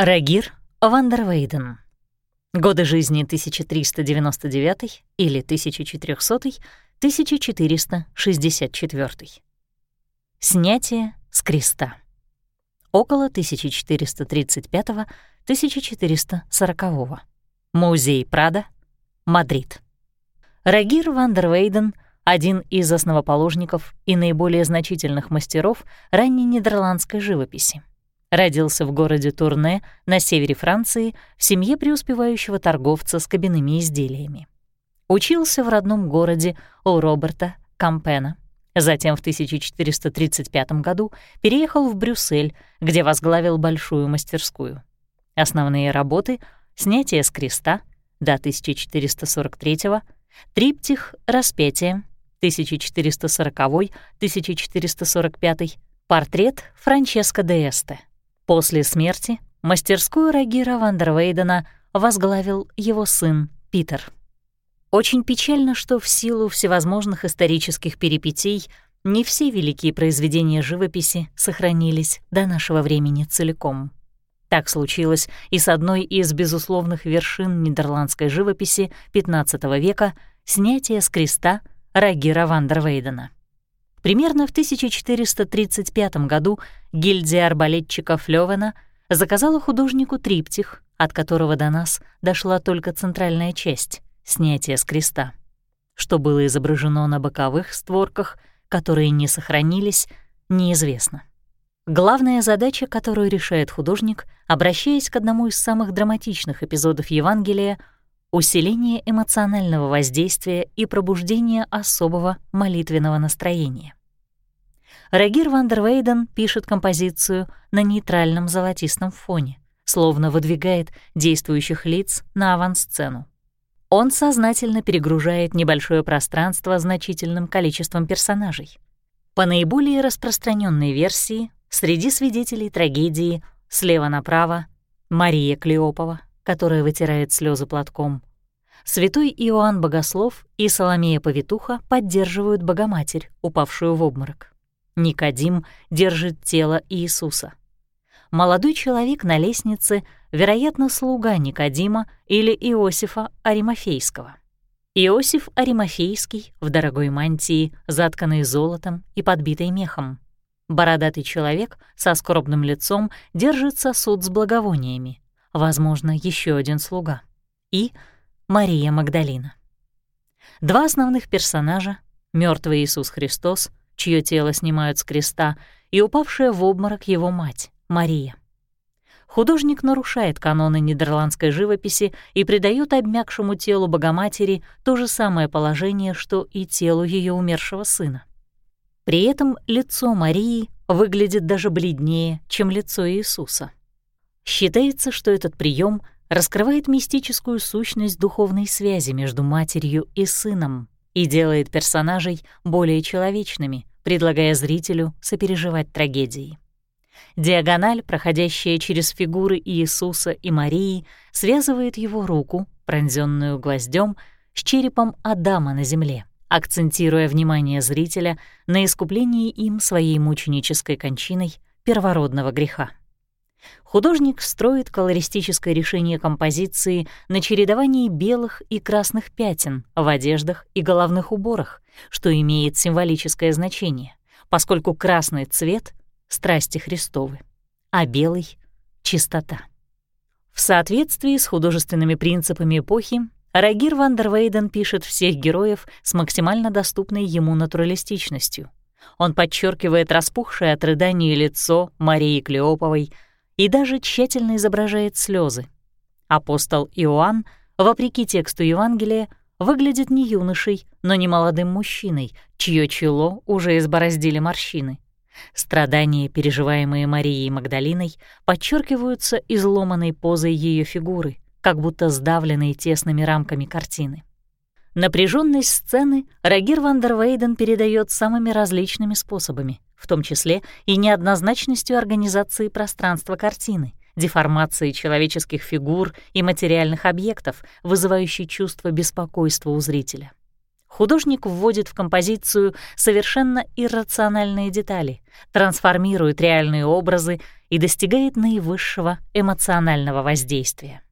Рогир ван дер Вейден. Годы жизни 1399 или 1400, 1464. Снятие с креста. Около 1435-1440. Музей Прадо, Мадрид. Рогир ван дер Вейден — один из основоположников и наиболее значительных мастеров ранней нидерландской живописи. Родился в городе Турне на севере Франции в семье преуспевающего торговца с кабинными изделиями. Учился в родном городе у Роберта Кампена. Затем в 1435 году переехал в Брюссель, где возглавил большую мастерскую. Основные работы — снятие с креста до 1443 триптих «Распятие» 1440-1445, портрет Франческо де Эсте После смерти мастерскую Рагира Вандервейдена возглавил его сын Питер. Очень печально, что в силу всевозможных исторических перипетий не все великие произведения живописи сохранились до нашего времени целиком. Так случилось и с одной из безусловных вершин нидерландской живописи XV века — снятие с креста Рагира Вандервейдена. Примерно в 1435 году гильдия арбалетчиков Лёвена заказала художнику триптих, от которого до нас дошла только центральная часть — снятие с креста. Что было изображено на боковых створках, которые не сохранились, неизвестно. Главная задача, которую решает художник, обращаясь к одному из самых драматичных эпизодов Евангелия — усиление эмоционального воздействия и пробуждение особого молитвенного настроения. Рагир Вандервейден пишет композицию на нейтральном золотистом фоне, словно выдвигает действующих лиц на авансцену. Он сознательно перегружает небольшое пространство значительным количеством персонажей. По наиболее распространенной версии, среди свидетелей трагедии слева направо Мария Клеопова, которая вытирает слезы платком. Святой Иоанн Богослов и Соломея Повитуха поддерживают Богоматерь, упавшую в обморок. Никодим держит тело Иисуса. Молодой человек на лестнице, вероятно, слуга Никодима или Иосифа Аримофейского. Иосиф Аримофейский в дорогой мантии, затканной золотом и подбитой мехом. Бородатый человек со скорбным лицом держит сосуд с благовониями, возможно, еще один слуга. И Мария Магдалина. Два основных персонажа — мертвый Иисус Христос чье тело снимают с креста, и упавшая в обморок его мать, Мария. Художник нарушает каноны нидерландской живописи и придает обмякшему телу Богоматери то же самое положение, что и телу ее умершего сына. При этом лицо Марии выглядит даже бледнее, чем лицо Иисуса. Считается, что этот прием раскрывает мистическую сущность духовной связи между матерью и сыном и делает персонажей более человечными, предлагая зрителю сопереживать трагедии. Диагональ, проходящая через фигуры Иисуса и Марии, связывает его руку, пронзенную гвоздем, с черепом Адама на земле, акцентируя внимание зрителя на искуплении им своей мученической кончиной первородного греха. Художник строит колористическое решение композиции на чередовании белых и красных пятен в одеждах и головных уборах, что имеет символическое значение, поскольку красный цвет — страсти Христовы, а белый — чистота. В соответствии с художественными принципами эпохи Рагир Вандервейден пишет всех героев с максимально доступной ему натуралистичностью. Он подчеркивает распухшее от рыдания лицо Марии Клеоповой — и даже тщательно изображает слезы. Апостол Иоанн, вопреки тексту Евангелия, выглядит не юношей, но не молодым мужчиной, чье чело уже избороздили морщины. Страдания, переживаемые Марией Магдалиной, подчеркиваются изломанной позой ее фигуры, как будто сдавленной тесными рамками картины. Напряженность сцены Рагир Вандервейден передает самыми различными способами в том числе и неоднозначностью организации пространства картины, деформацией человеческих фигур и материальных объектов, вызывающей чувство беспокойства у зрителя. художник вводит в композицию совершенно иррациональные детали, трансформирует реальные образы и достигает наивысшего эмоционального воздействия.